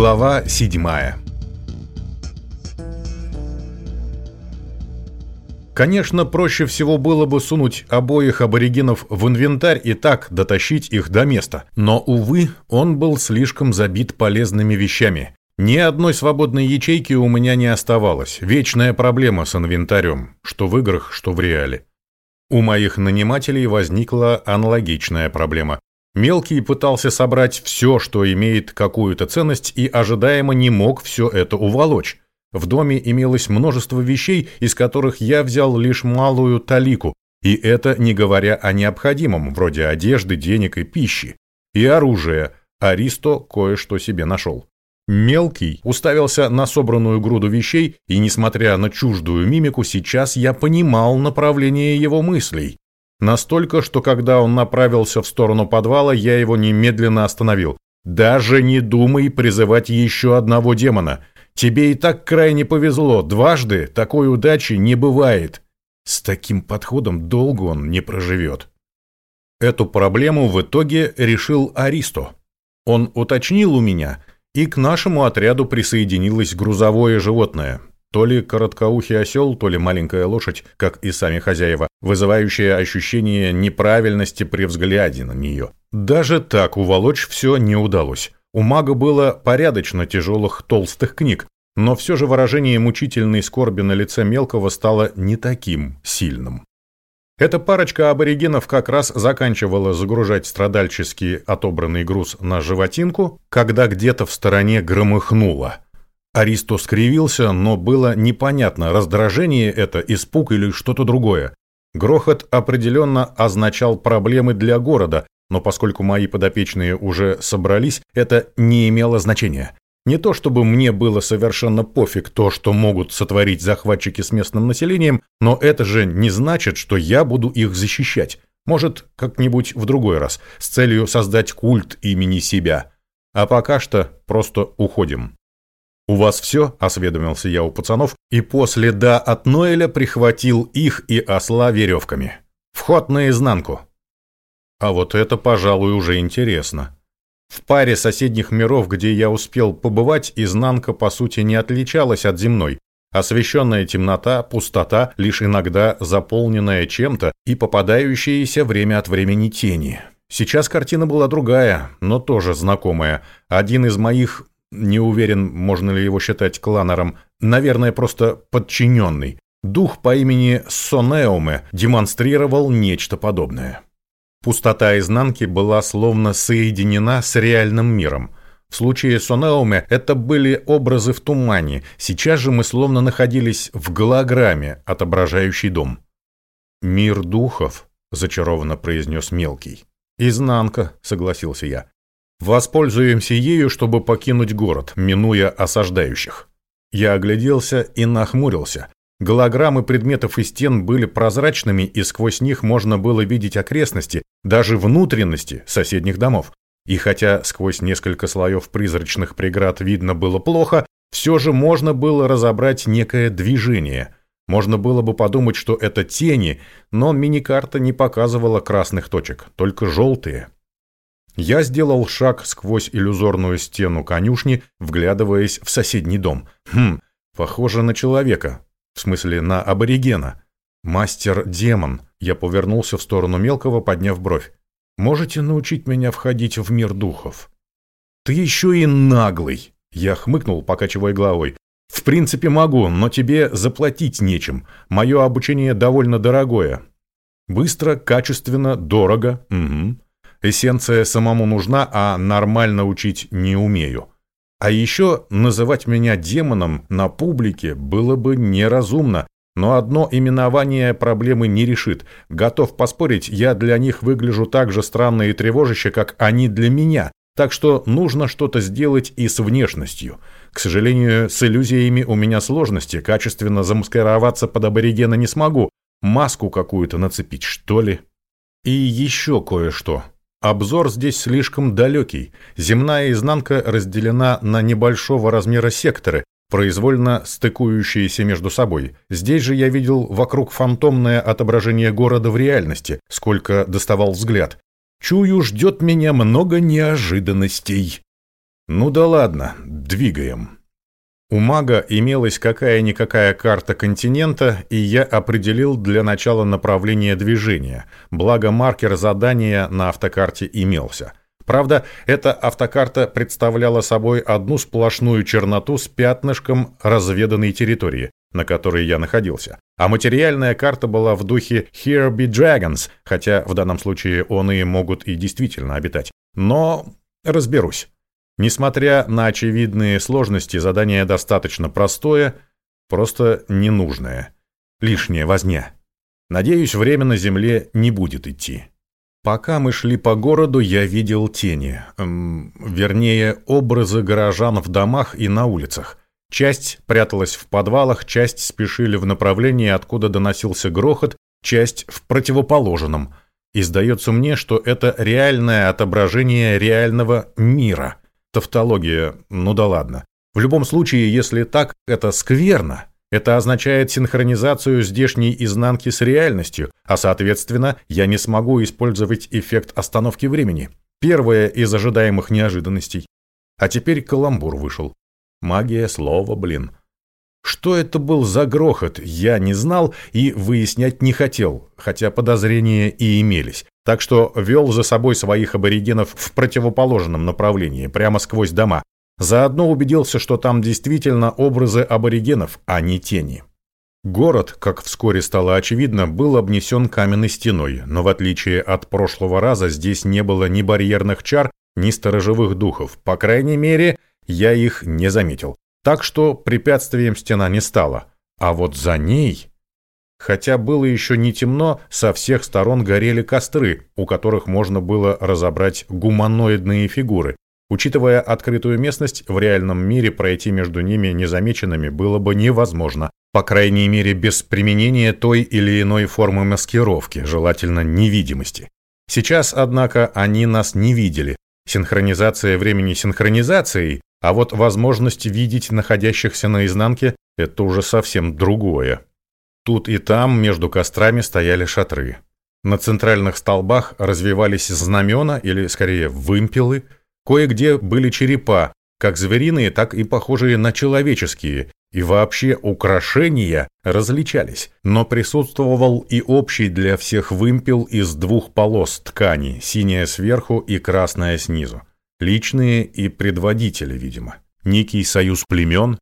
Глава седьмая Конечно, проще всего было бы сунуть обоих аборигенов в инвентарь и так дотащить их до места. Но, увы, он был слишком забит полезными вещами. Ни одной свободной ячейки у меня не оставалось. Вечная проблема с инвентарем, что в играх, что в реале. У моих нанимателей возникла аналогичная проблема. Мелкий пытался собрать все, что имеет какую-то ценность, и ожидаемо не мог все это уволочь. В доме имелось множество вещей, из которых я взял лишь малую талику, и это не говоря о необходимом, вроде одежды, денег и пищи. И оружия. Аристо кое-что себе нашел. Мелкий уставился на собранную груду вещей, и, несмотря на чуждую мимику, сейчас я понимал направление его мыслей. Настолько, что когда он направился в сторону подвала, я его немедленно остановил. «Даже не думай призывать еще одного демона. Тебе и так крайне повезло. Дважды такой удачи не бывает. С таким подходом долго он не проживет». Эту проблему в итоге решил Аристо. Он уточнил у меня, и к нашему отряду присоединилось грузовое животное. То ли короткоухий осел, то ли маленькая лошадь, как и сами хозяева, вызывающая ощущение неправильности при взгляде на нее. Даже так уволочь все не удалось. У мага было порядочно тяжелых толстых книг, но все же выражение мучительной скорби на лице мелкого стало не таким сильным. Эта парочка аборигенов как раз заканчивала загружать страдальческий отобранный груз на животинку, когда где-то в стороне громыхнуло – Аристо скривился, но было непонятно, раздражение это, испуг или что-то другое. Грохот определенно означал проблемы для города, но поскольку мои подопечные уже собрались, это не имело значения. Не то чтобы мне было совершенно пофиг то, что могут сотворить захватчики с местным населением, но это же не значит, что я буду их защищать. Может, как-нибудь в другой раз, с целью создать культ имени себя. А пока что просто уходим. «У вас все?» – осведомился я у пацанов, и после «да» от Ноэля прихватил их и осла веревками. «Вход наизнанку». А вот это, пожалуй, уже интересно. В паре соседних миров, где я успел побывать, изнанка, по сути, не отличалась от земной. Освещенная темнота, пустота, лишь иногда заполненная чем-то и попадающиеся время от времени тени. Сейчас картина была другая, но тоже знакомая. Один из моих не уверен, можно ли его считать кланером, наверное, просто подчиненный. Дух по имени Сонеуме демонстрировал нечто подобное. Пустота изнанки была словно соединена с реальным миром. В случае Сонеуме это были образы в тумане, сейчас же мы словно находились в голограмме, отображающей дом. «Мир духов», — зачарованно произнес Мелкий. «Изнанка», — согласился я. Воспользуемся ею, чтобы покинуть город, минуя осаждающих. Я огляделся и нахмурился. Голограммы предметов и стен были прозрачными, и сквозь них можно было видеть окрестности, даже внутренности соседних домов. И хотя сквозь несколько слоев призрачных преград видно было плохо, все же можно было разобрать некое движение. Можно было бы подумать, что это тени, но миникарта не показывала красных точек, только желтые. Я сделал шаг сквозь иллюзорную стену конюшни, вглядываясь в соседний дом. Хм, похоже на человека. В смысле, на аборигена. Мастер-демон. Я повернулся в сторону мелкого, подняв бровь. Можете научить меня входить в мир духов? Ты еще и наглый. Я хмыкнул, покачивая головой. В принципе могу, но тебе заплатить нечем. Мое обучение довольно дорогое. Быстро, качественно, дорого. Угу. Эссенция самому нужна, а нормально учить не умею. А еще называть меня демоном на публике было бы неразумно, но одно именование проблемы не решит. Готов поспорить, я для них выгляжу так же странно и тревожище, как они для меня. Так что нужно что-то сделать и с внешностью. К сожалению, с иллюзиями у меня сложности, качественно замаскироваться под аборигена не смогу. Маску какую-то нацепить, что ли? И еще кое-что. Обзор здесь слишком далекий. Земная изнанка разделена на небольшого размера секторы, произвольно стыкующиеся между собой. Здесь же я видел вокруг фантомное отображение города в реальности, сколько доставал взгляд. Чую, ждет меня много неожиданностей. Ну да ладно, двигаем. У мага имелась какая-никакая карта континента, и я определил для начала направление движения, благо маркер задания на автокарте имелся. Правда, эта автокарта представляла собой одну сплошную черноту с пятнышком разведанной территории, на которой я находился. А материальная карта была в духе «Here be dragons», хотя в данном случае он и могут и действительно обитать. Но разберусь. Несмотря на очевидные сложности, задание достаточно простое, просто ненужное. Лишняя возня. Надеюсь, время на Земле не будет идти. Пока мы шли по городу, я видел тени, эм, вернее, образы горожан в домах и на улицах. Часть пряталась в подвалах, часть спешили в направлении, откуда доносился грохот, часть в противоположном. И сдается мне, что это реальное отображение реального мира. Тавтология, ну да ладно. В любом случае, если так, это скверно. Это означает синхронизацию здешней изнанки с реальностью, а соответственно, я не смогу использовать эффект остановки времени. Первое из ожидаемых неожиданностей. А теперь каламбур вышел. Магия слова, блин. Что это был за грохот, я не знал и выяснять не хотел, хотя подозрения и имелись. Так что вел за собой своих аборигенов в противоположном направлении, прямо сквозь дома. Заодно убедился, что там действительно образы аборигенов, а не тени. Город, как вскоре стало очевидно, был обнесен каменной стеной, но в отличие от прошлого раза здесь не было ни барьерных чар, ни сторожевых духов. По крайней мере, я их не заметил. Так что препятствием стена не стала. А вот за ней... Хотя было еще не темно, со всех сторон горели костры, у которых можно было разобрать гуманоидные фигуры. Учитывая открытую местность, в реальном мире пройти между ними незамеченными было бы невозможно, по крайней мере без применения той или иной формы маскировки, желательно невидимости. Сейчас, однако, они нас не видели. Синхронизация времени синхронизацией, а вот возможность видеть находящихся на изнанке – это уже совсем другое. Тут и там между кострами стояли шатры. На центральных столбах развивались знамена, или скорее вымпелы. Кое-где были черепа, как звериные, так и похожие на человеческие, и вообще украшения различались, но присутствовал и общий для всех вымпел из двух полос ткани, синяя сверху и красная снизу. Личные и предводители, видимо. Некий союз племен.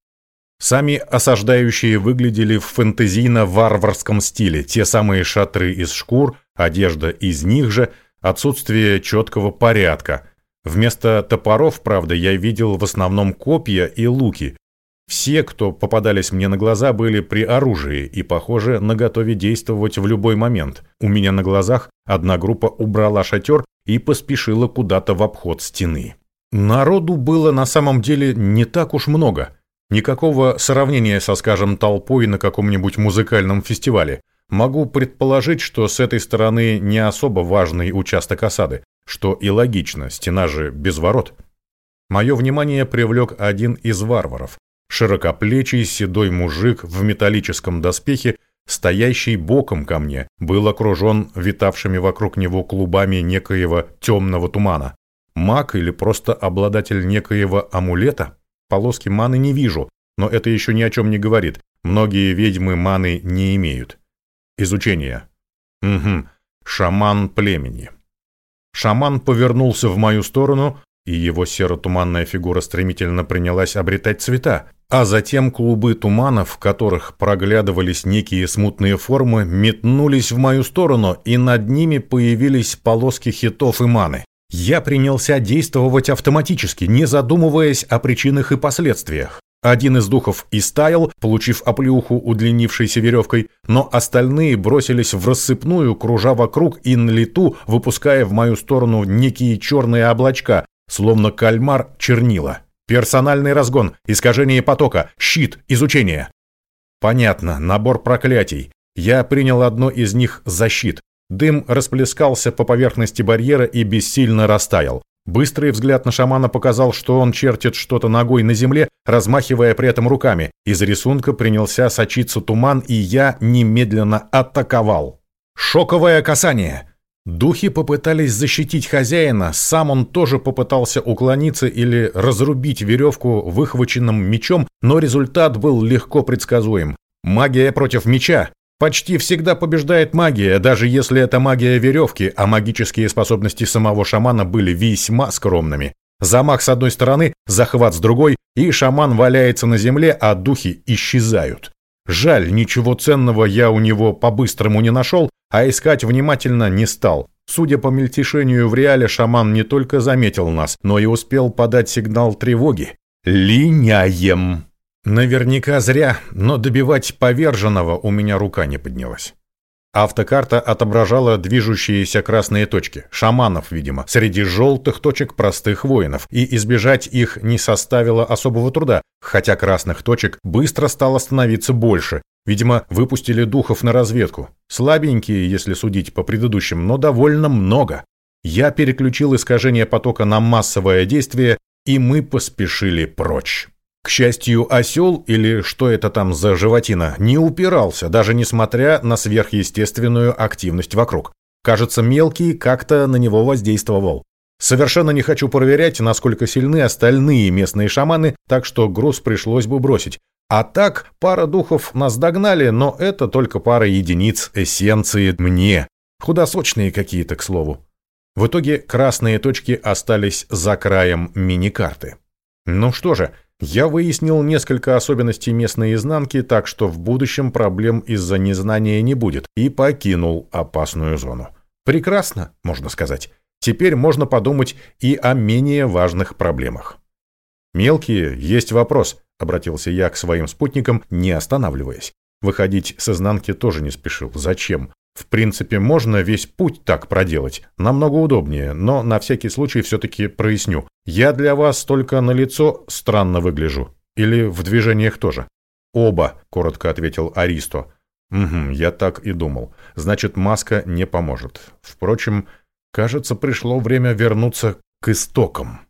Сами осаждающие выглядели в фэнтезийно-варварском стиле. Те самые шатры из шкур, одежда из них же, отсутствие четкого порядка. Вместо топоров, правда, я видел в основном копья и луки. Все, кто попадались мне на глаза, были при оружии и, похоже, наготове действовать в любой момент. У меня на глазах одна группа убрала шатер и поспешила куда-то в обход стены. Народу было на самом деле не так уж много. Никакого сравнения со, скажем, толпой на каком-нибудь музыкальном фестивале. Могу предположить, что с этой стороны не особо важный участок осады, что и логично, стена же без ворот. Мое внимание привлек один из варваров. Широкоплечий седой мужик в металлическом доспехе стоящий боком ко мне, был окружен витавшими вокруг него клубами некоего темного тумана. Маг или просто обладатель некоего амулета? Полоски маны не вижу, но это еще ни о чем не говорит. Многие ведьмы маны не имеют. Изучение. Угу. Шаман племени. Шаман повернулся в мою сторону, и его серо-туманная фигура стремительно принялась обретать цвета. А затем клубы тумана, в которых проглядывались некие смутные формы, метнулись в мою сторону, и над ними появились полоски хитов и маны. Я принялся действовать автоматически, не задумываясь о причинах и последствиях. Один из духов истаял, получив оплеуху удлинившейся веревкой, но остальные бросились в рассыпную, кружа вокруг и на лету, выпуская в мою сторону некие черные облачка, словно кальмар чернила. Персональный разгон, искажение потока, щит, изучение. Понятно, набор проклятий. Я принял одно из них за щит. Дым расплескался по поверхности барьера и бессильно растаял. Быстрый взгляд на шамана показал, что он чертит что-то ногой на земле, размахивая при этом руками. Из рисунка принялся сочиться туман, и я немедленно атаковал. Шоковое касание. Духи попытались защитить хозяина, сам он тоже попытался уклониться или разрубить веревку выхваченным мечом, но результат был легко предсказуем. Магия против меча. Почти всегда побеждает магия, даже если это магия веревки, а магические способности самого шамана были весьма скромными. Замах с одной стороны, захват с другой, и шаман валяется на земле, а духи исчезают. Жаль, ничего ценного я у него по-быстрому не нашел, а искать внимательно не стал. Судя по мельтешению в реале, шаман не только заметил нас, но и успел подать сигнал тревоги. «Линяем!» Наверняка зря, но добивать поверженного у меня рука не поднялась. Автокарта отображала движущиеся красные точки, шаманов, видимо, среди желтых точек простых воинов, и избежать их не составило особого труда, хотя красных точек быстро стало становиться больше. Видимо, выпустили духов на разведку. Слабенькие, если судить по предыдущим, но довольно много. Я переключил искажение потока на массовое действие, и мы поспешили прочь. К счастью, осел, или что это там за животина, не упирался, даже несмотря на сверхъестественную активность вокруг. Кажется, мелкий как-то на него воздействовал. Совершенно не хочу проверять, насколько сильны остальные местные шаманы, так что груз пришлось бы бросить. А так, пара духов нас догнали, но это только пара единиц эссенции мне. Худосочные какие-то, к слову. В итоге красные точки остались за краем мини-карты. Ну что же, я выяснил несколько особенностей местной изнанки, так что в будущем проблем из-за незнания не будет, и покинул опасную зону. Прекрасно, можно сказать. Теперь можно подумать и о менее важных проблемах. «Мелкие, есть вопрос», — обратился я к своим спутникам, не останавливаясь. Выходить с изнанки тоже не спешил. Зачем? В принципе, можно весь путь так проделать. Намного удобнее, но на всякий случай все-таки проясню. Я для вас только на лицо странно выгляжу. Или в движениях тоже? Оба, коротко ответил Аристо. Угу, я так и думал. Значит, маска не поможет. Впрочем, кажется, пришло время вернуться к истокам.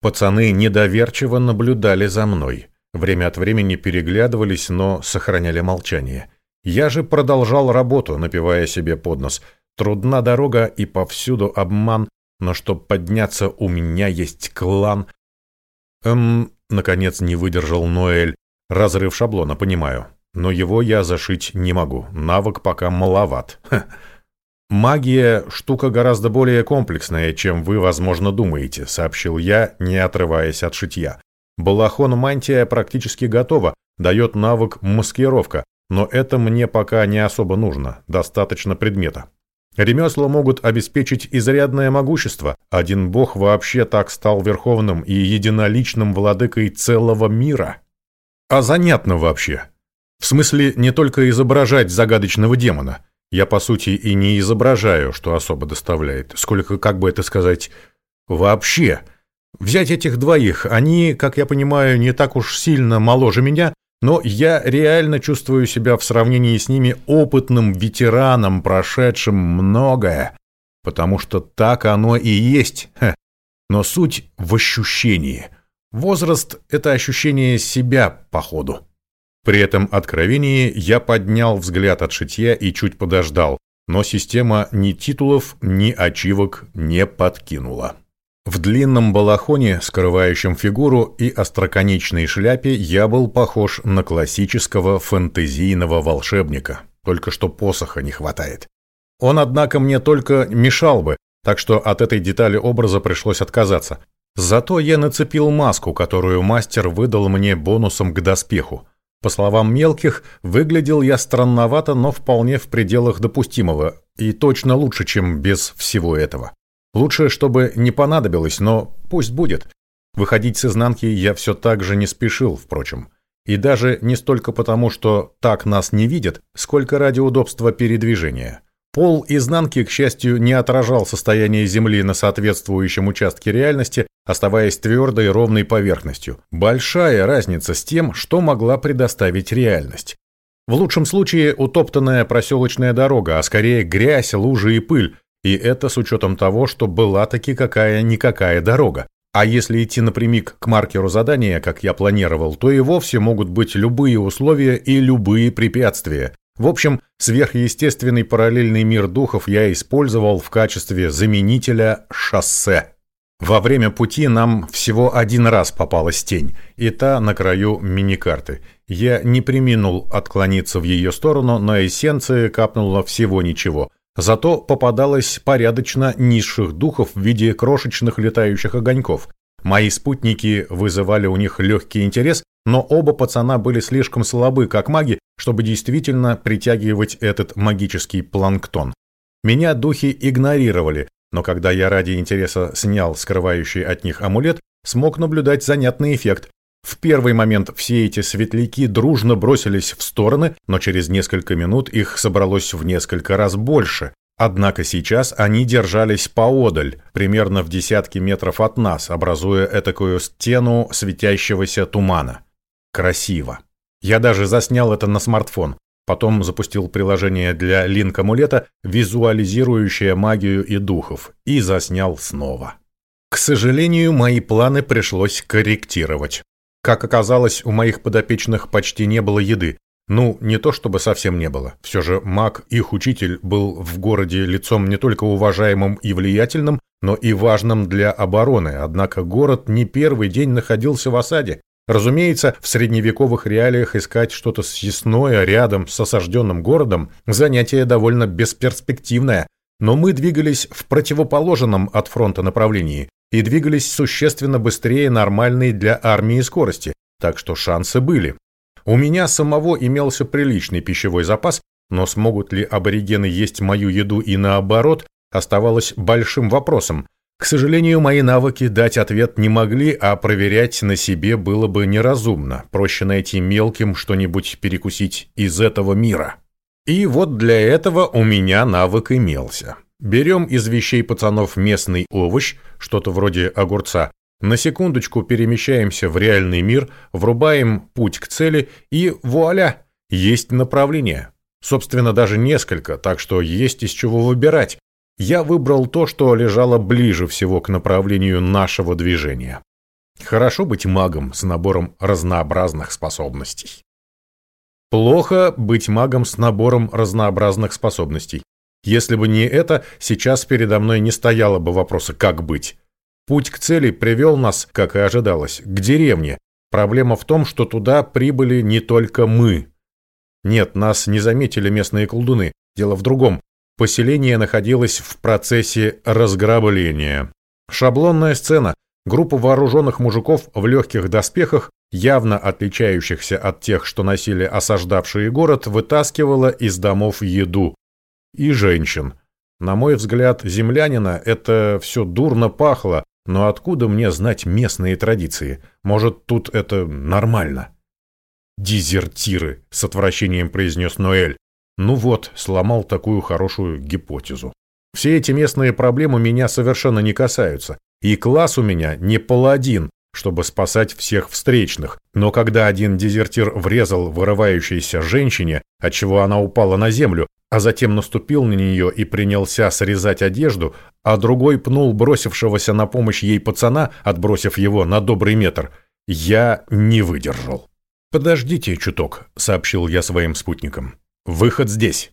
Пацаны недоверчиво наблюдали за мной. Время от времени переглядывались, но сохраняли молчание. Я же продолжал работу, напивая себе под нос. Трудна дорога и повсюду обман, но чтоб подняться, у меня есть клан. Эм, наконец не выдержал Ноэль. Разрыв шаблона, понимаю. Но его я зашить не могу. Навык пока маловат. Ха. «Магия — штука гораздо более комплексная, чем вы, возможно, думаете», — сообщил я, не отрываясь от шитья. «Балахон мантия практически готова, дает навык маскировка, но это мне пока не особо нужно, достаточно предмета. Ремесла могут обеспечить изрядное могущество. Один бог вообще так стал верховным и единоличным владыкой целого мира. А занятно вообще. В смысле, не только изображать загадочного демона. Я, по сути, и не изображаю, что особо доставляет. Сколько, как бы это сказать, вообще. Взять этих двоих, они, как я понимаю, не так уж сильно моложе меня, но я реально чувствую себя в сравнении с ними опытным ветераном, прошедшим многое, потому что так оно и есть. Но суть в ощущении. Возраст — это ощущение себя, походу. При этом откровении я поднял взгляд от шитья и чуть подождал, но система ни титулов, ни ачивок не подкинула. В длинном балахоне, скрывающем фигуру, и остроконечной шляпе я был похож на классического фэнтезийного волшебника, только что посоха не хватает. Он, однако, мне только мешал бы, так что от этой детали образа пришлось отказаться. Зато я нацепил маску, которую мастер выдал мне бонусом к доспеху. По словам мелких, выглядел я странновато, но вполне в пределах допустимого, и точно лучше, чем без всего этого. Лучше, чтобы не понадобилось, но пусть будет. Выходить с изнанки я все так же не спешил, впрочем. И даже не столько потому, что так нас не видят, сколько ради удобства передвижения. Пол изнанки, к счастью, не отражал состояние Земли на соответствующем участке реальности, оставаясь твердой ровной поверхностью. Большая разница с тем, что могла предоставить реальность. В лучшем случае утоптанная проселочная дорога, а скорее грязь, лужи и пыль, и это с учетом того, что была таки какая-никакая дорога. А если идти напрямик к маркеру задания, как я планировал, то и вовсе могут быть любые условия и любые препятствия. В общем, сверхъестественный параллельный мир духов я использовал в качестве заменителя шоссе. Во время пути нам всего один раз попалась тень, и та на краю миникарты. Я не приминул отклониться в ее сторону, но эссенции капнуло всего ничего. Зато попадалось порядочно низших духов в виде крошечных летающих огоньков. Мои спутники вызывали у них легкий интерес, но оба пацана были слишком слабы, как маги, чтобы действительно притягивать этот магический планктон. Меня духи игнорировали, но когда я ради интереса снял скрывающий от них амулет, смог наблюдать занятный эффект. В первый момент все эти светляки дружно бросились в стороны, но через несколько минут их собралось в несколько раз больше. Однако сейчас они держались поодаль, примерно в десятки метров от нас, образуя этакую стену светящегося тумана. Красиво. Я даже заснял это на смартфон. Потом запустил приложение для линк-амулета, визуализирующее магию и духов, и заснял снова. К сожалению, мои планы пришлось корректировать. Как оказалось, у моих подопечных почти не было еды. Ну, не то чтобы совсем не было. Все же маг, их учитель, был в городе лицом не только уважаемым и влиятельным, но и важным для обороны, однако город не первый день находился в осаде. Разумеется, в средневековых реалиях искать что-то съестное рядом с осажденным городом – занятие довольно бесперспективное, но мы двигались в противоположном от фронта направлении и двигались существенно быстрее нормальной для армии скорости, так что шансы были. У меня самого имелся приличный пищевой запас, но смогут ли аборигены есть мою еду и наоборот, оставалось большим вопросом, к сожалению, мои навыки дать ответ не могли, а проверять на себе было бы неразумно. Проще найти мелким что-нибудь перекусить из этого мира. И вот для этого у меня навык имелся. Берем из вещей пацанов местный овощ, что-то вроде огурца, на секундочку перемещаемся в реальный мир, врубаем путь к цели и вуаля, есть направление. Собственно, даже несколько, так что есть из чего выбирать. Я выбрал то, что лежало ближе всего к направлению нашего движения. Хорошо быть магом с набором разнообразных способностей. Плохо быть магом с набором разнообразных способностей. Если бы не это, сейчас передо мной не стояло бы вопроса «как быть?». Путь к цели привел нас, как и ожидалось, к деревне. Проблема в том, что туда прибыли не только мы. Нет, нас не заметили местные колдуны. Дело в другом. Поселение находилось в процессе разграбления. Шаблонная сцена. Группа вооруженных мужиков в легких доспехах, явно отличающихся от тех, что носили осаждавшие город, вытаскивала из домов еду. И женщин. На мой взгляд, землянина это все дурно пахло, но откуда мне знать местные традиции? Может, тут это нормально? «Дезертиры», — с отвращением произнес Ноэль. Ну вот, сломал такую хорошую гипотезу. Все эти местные проблемы меня совершенно не касаются. И класс у меня не паладин, чтобы спасать всех встречных. Но когда один дезертир врезал вырывающейся женщине, отчего она упала на землю, а затем наступил на нее и принялся срезать одежду, а другой пнул бросившегося на помощь ей пацана, отбросив его на добрый метр, я не выдержал. «Подождите чуток», — сообщил я своим спутникам. Выход здесь.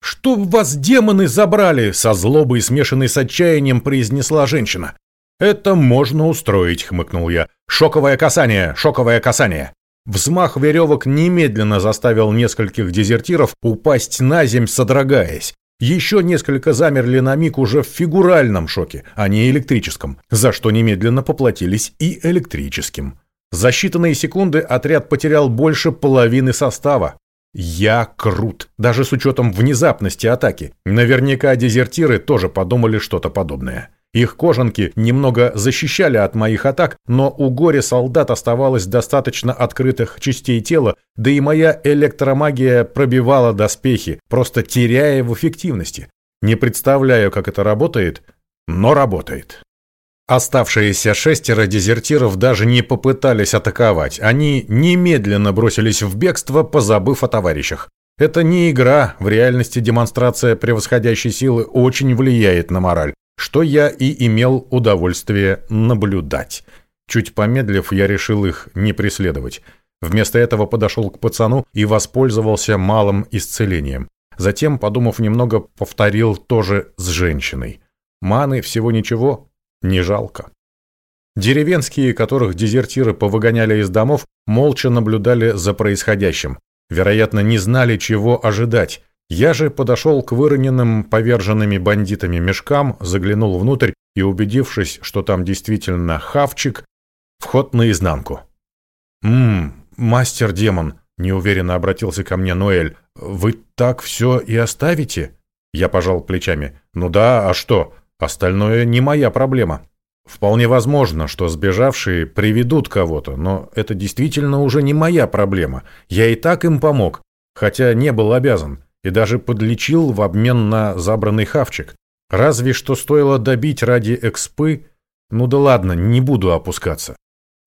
«Чтоб вас демоны забрали!» — со злобой, смешанной с отчаянием, произнесла женщина. «Это можно устроить», — хмыкнул я. «Шоковое касание! Шоковое касание!» Взмах веревок немедленно заставил нескольких дезертиров упасть на земь, содрогаясь. Еще несколько замерли на миг уже в фигуральном шоке, а не электрическом, за что немедленно поплатились и электрическим. За считанные секунды отряд потерял больше половины состава. Я крут, даже с учетом внезапности атаки. Наверняка дезертиры тоже подумали что-то подобное. Их кожанки немного защищали от моих атак, но у горе солдат оставалось достаточно открытых частей тела, да и моя электромагия пробивала доспехи, просто теряя в эффективности. Не представляю, как это работает, но работает. Оставшиеся шестеро дезертиров даже не попытались атаковать. Они немедленно бросились в бегство, позабыв о товарищах. Это не игра, в реальности демонстрация превосходящей силы очень влияет на мораль, что я и имел удовольствие наблюдать. Чуть помедлив, я решил их не преследовать. Вместо этого подошел к пацану и воспользовался малым исцелением. Затем, подумав немного, повторил тоже с женщиной. Маны всего ничего, не жалко. Деревенские, которых дезертиры повыгоняли из домов, молча наблюдали за происходящим. Вероятно, не знали, чего ожидать. Я же подошел к выроненным поверженными бандитами мешкам, заглянул внутрь и, убедившись, что там действительно хавчик, вход наизнанку. «Ммм, мастер-демон», — неуверенно обратился ко мне Ноэль, — «вы так все и оставите?» Я пожал плечами. «Ну да, а что? Остальное не моя проблема». Вполне возможно, что сбежавшие приведут кого-то, но это действительно уже не моя проблема. Я и так им помог, хотя не был обязан, и даже подлечил в обмен на забранный хавчик. Разве что стоило добить ради экспы. Ну да ладно, не буду опускаться.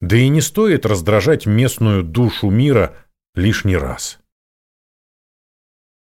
Да и не стоит раздражать местную душу мира лишний раз.